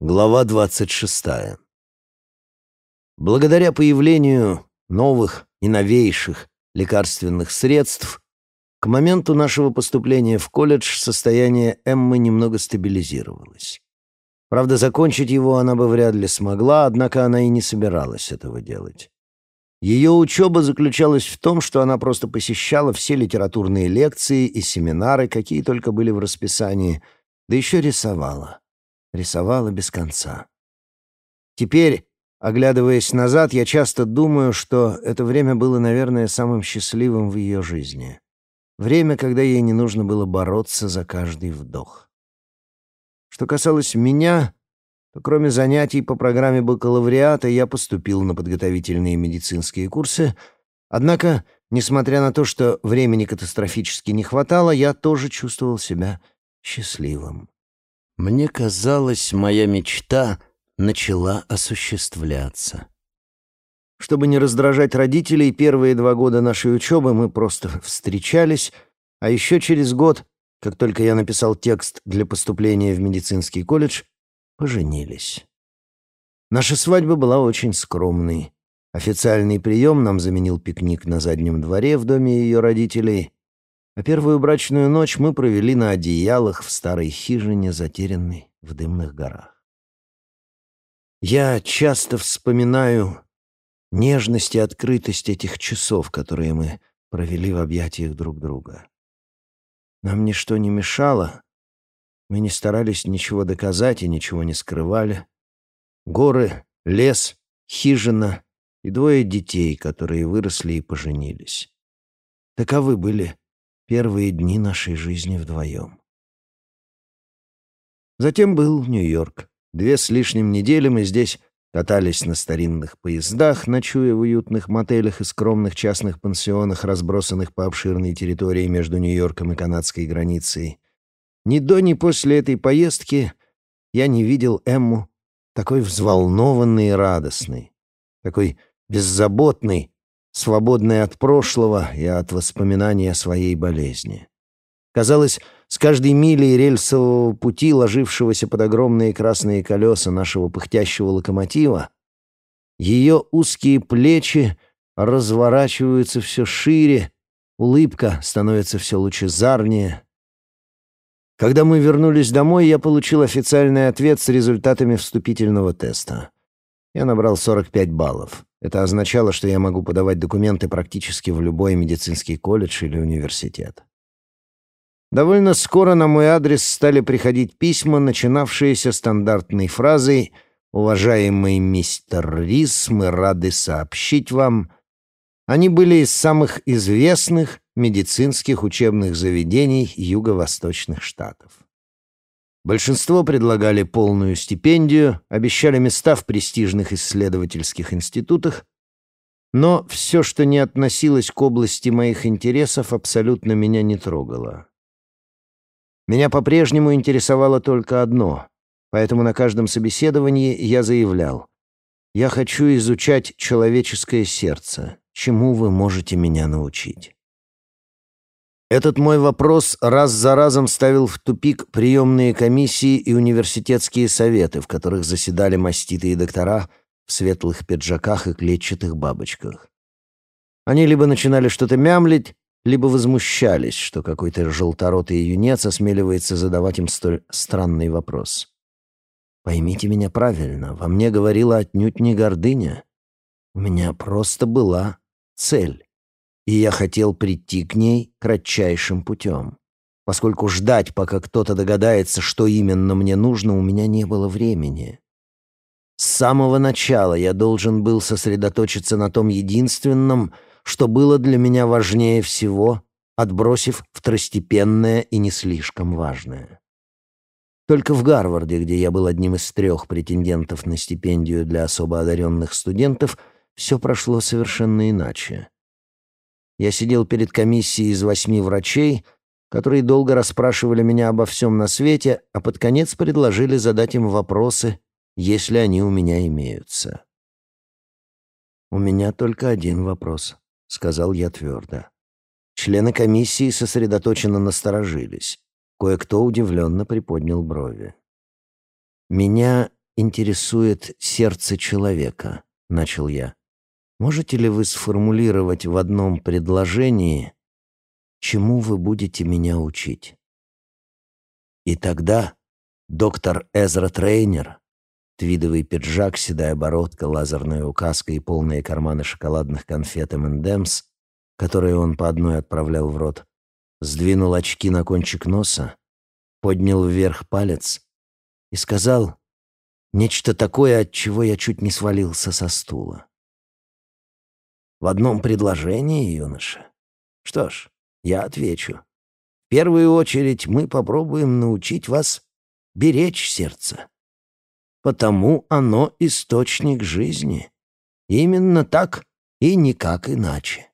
Глава 26. Благодаря появлению новых и новейших лекарственных средств, к моменту нашего поступления в колледж состояние Эммы немного стабилизировалось. Правда, закончить его она бы вряд ли смогла, однако она и не собиралась этого делать. Ее учеба заключалась в том, что она просто посещала все литературные лекции и семинары, какие только были в расписании, да еще рисовала рисовала без конца. Теперь, оглядываясь назад, я часто думаю, что это время было, наверное, самым счастливым в ее жизни. Время, когда ей не нужно было бороться за каждый вдох. Что касалось меня, то кроме занятий по программе бакалавриата я поступил на подготовительные медицинские курсы, однако, несмотря на то, что времени катастрофически не хватало, я тоже чувствовал себя счастливым. Мне казалось, моя мечта начала осуществляться. Чтобы не раздражать родителей, первые два года нашей учебы мы просто встречались, а еще через год, как только я написал текст для поступления в медицинский колледж, поженились. Наша свадьба была очень скромной. Официальный прием нам заменил пикник на заднем дворе в доме ее родителей — а первую брачную ночь мы провели на одеялах в старой хижине, затерянной в дымных горах. Я часто вспоминаю нежность и открытость этих часов, которые мы провели в объятиях друг друга. Нам ничто не мешало, мы не старались ничего доказать и ничего не скрывали. Горы, лес, хижина и двое детей, которые выросли и поженились. Таковы были первые дни нашей жизни вдвоем. Затем был Нью-Йорк. Две с лишним недели мы здесь катались на старинных поездах, ночуя в уютных мотелях и скромных частных пансионах, разбросанных по обширной территории между Нью-Йорком и канадской границей. Ни до, ни после этой поездки я не видел Эмму такой взволнованной и радостной, такой беззаботной свободной от прошлого и от воспоминаний о своей болезни. Казалось, с каждой милей рельсового пути, ложившегося под огромные красные колеса нашего пыхтящего локомотива, ее узкие плечи разворачиваются все шире, улыбка становится все лучезарнее. Когда мы вернулись домой, я получил официальный ответ с результатами вступительного теста. Я набрал 45 баллов. Это означало, что я могу подавать документы практически в любой медицинский колледж или университет. Довольно скоро на мой адрес стали приходить письма, начинавшиеся стандартной фразой «Уважаемый мистер Рис, мы рады сообщить вам». Они были из самых известных медицинских учебных заведений юго-восточных штатов. Большинство предлагали полную стипендию, обещали места в престижных исследовательских институтах, но все, что не относилось к области моих интересов, абсолютно меня не трогало. Меня по-прежнему интересовало только одно, поэтому на каждом собеседовании я заявлял, «Я хочу изучать человеческое сердце. Чему вы можете меня научить?» Этот мой вопрос раз за разом ставил в тупик приемные комиссии и университетские советы, в которых заседали маститые доктора в светлых пиджаках и клетчатых бабочках. Они либо начинали что-то мямлить, либо возмущались, что какой-то желторотый юнец осмеливается задавать им столь странный вопрос. Поймите меня правильно, во мне говорила отнюдь не гордыня. У меня просто была цель и я хотел прийти к ней кратчайшим путем. Поскольку ждать, пока кто-то догадается, что именно мне нужно, у меня не было времени. С самого начала я должен был сосредоточиться на том единственном, что было для меня важнее всего, отбросив второстепенное и не слишком важное. Только в Гарварде, где я был одним из трех претендентов на стипендию для особо одаренных студентов, все прошло совершенно иначе. Я сидел перед комиссией из восьми врачей, которые долго расспрашивали меня обо всем на свете, а под конец предложили задать им вопросы, если они у меня имеются. «У меня только один вопрос», — сказал я твердо. Члены комиссии сосредоточенно насторожились. Кое-кто удивленно приподнял брови. Меня интересует сердце человека», — начал я. «Можете ли вы сформулировать в одном предложении, чему вы будете меня учить?» И тогда доктор Эзра Трейнер, твидовый пиджак, седая бородка, лазерная указка и полные карманы шоколадных конфет M&M's, которые он по одной отправлял в рот, сдвинул очки на кончик носа, поднял вверх палец и сказал нечто такое, от чего я чуть не свалился со стула. В одном предложении, юноша. Что ж, я отвечу. В первую очередь мы попробуем научить вас беречь сердце. Потому оно источник жизни. Именно так и никак иначе.